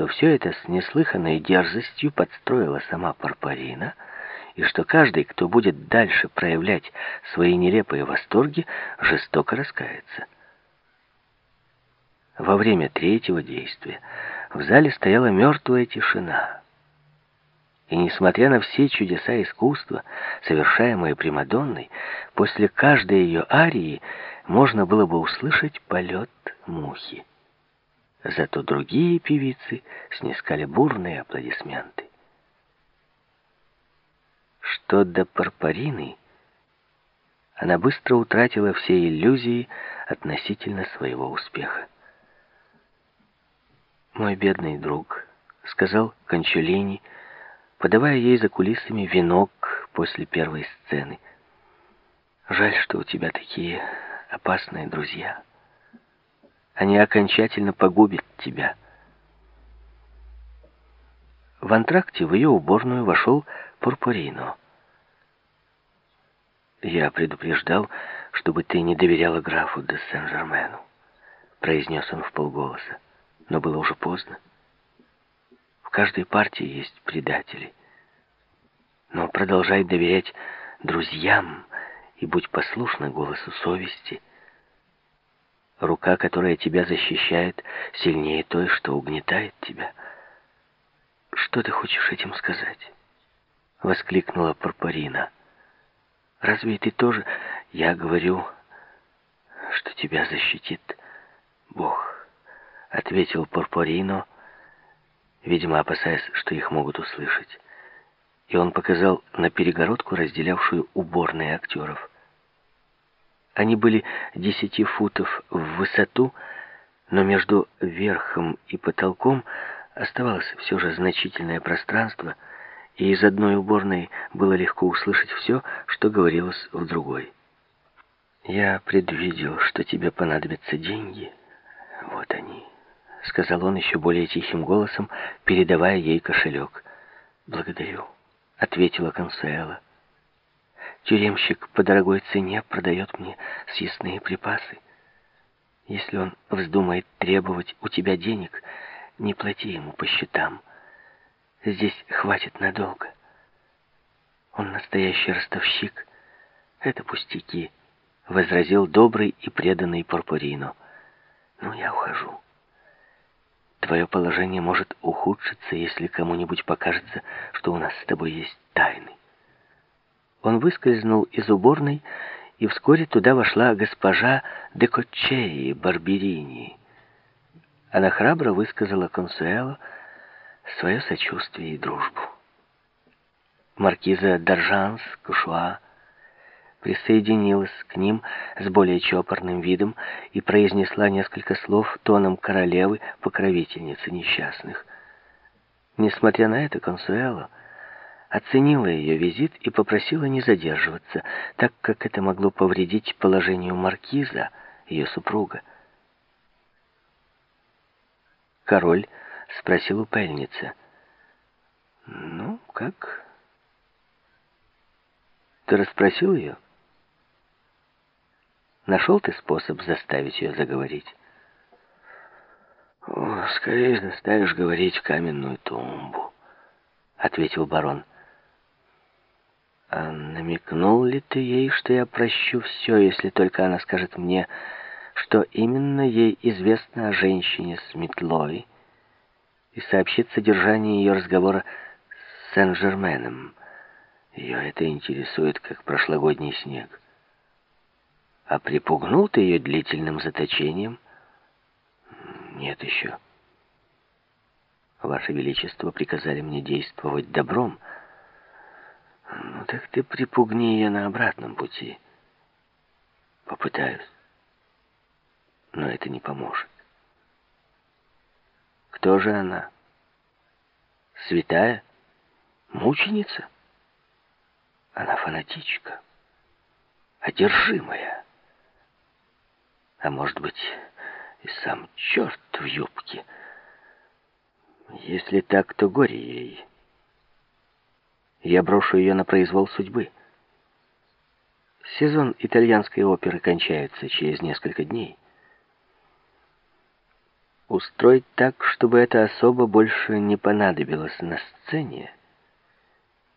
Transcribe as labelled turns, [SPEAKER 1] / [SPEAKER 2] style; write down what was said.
[SPEAKER 1] что все это с неслыханной дерзостью подстроила сама Парпарина, и что каждый, кто будет дальше проявлять свои нелепые восторги, жестоко раскается. Во время третьего действия в зале стояла мертвая тишина. И несмотря на все чудеса искусства, совершаемые Примадонной, после каждой ее арии можно было бы услышать полет мухи. Зато другие певицы снискали бурные аплодисменты. Что до Парпарины, она быстро утратила все иллюзии относительно своего успеха. «Мой бедный друг», — сказал Кончалини, подавая ей за кулисами венок после первой сцены. «Жаль, что у тебя такие опасные друзья. Они окончательно погубят тебя». В антракте в ее уборную вошел Пурпурино. «Я предупреждал, чтобы ты не доверяла графу де Сен-Жермену», — произнес он в полголоса но было уже поздно. В каждой партии есть предатели. Но продолжай доверять друзьям и будь послушна голосу совести. Рука, которая тебя защищает, сильнее той, что угнетает тебя. Что ты хочешь этим сказать? Воскликнула Парпарина. Разве ты тоже... Я говорю, что тебя защитит Бог ответил Порпорино, видимо, опасаясь, что их могут услышать. И он показал на перегородку, разделявшую уборные актеров. Они были десяти футов в высоту, но между верхом и потолком оставалось все же значительное пространство, и из одной уборной было легко услышать все, что говорилось в другой. «Я предвидел, что тебе понадобятся деньги. Вот они». — сказал он еще более тихим голосом, передавая ей кошелек. «Благодарю», — ответила Консуэла. «Тюремщик по дорогой цене продает мне съестные припасы. Если он вздумает требовать у тебя денег, не плати ему по счетам. Здесь хватит надолго. Он настоящий ростовщик. Это пустяки», — возразил добрый и преданный Порпорино. «Ну, я ухожу». Твое положение может ухудшиться, если кому-нибудь покажется, что у нас с тобой есть тайны. Он выскользнул из уборной, и вскоре туда вошла госпожа де Коччеи Барберини. Она храбро высказала Консуэло свое сочувствие и дружбу. Маркиза Доржанс, Кушуа, присоединилась к ним с более чопорным видом и произнесла несколько слов тоном королевы, покровительницы несчастных. Несмотря на это, Консуэло оценила ее визит и попросила не задерживаться, так как это могло повредить положению маркиза, ее супруга. Король спросил у пельницы. «Ну, как?» «Ты расспросил ее?» Нашел ты способ заставить ее заговорить? «О, скорее заставишь говорить каменную тумбу», — ответил барон. «А намекнул ли ты ей, что я прощу все, если только она скажет мне, что именно ей известно о женщине с метлой, и сообщит содержание ее разговора с Сен-Жерменом? Ее это интересует, как прошлогодний снег». А припугнул ты ее длительным заточением? Нет еще. Ваше Величество приказали мне действовать добром. Ну так ты припугни ее на обратном пути. Попытаюсь. Но это не поможет. Кто же она? Святая? Мученица? Она фанатичка. Одержимая а может быть и сам черт в юбке. Если так, то горе ей. Я брошу ее на произвол судьбы. Сезон итальянской оперы кончается через несколько дней. устроить так, чтобы эта особа больше не понадобилась на сцене,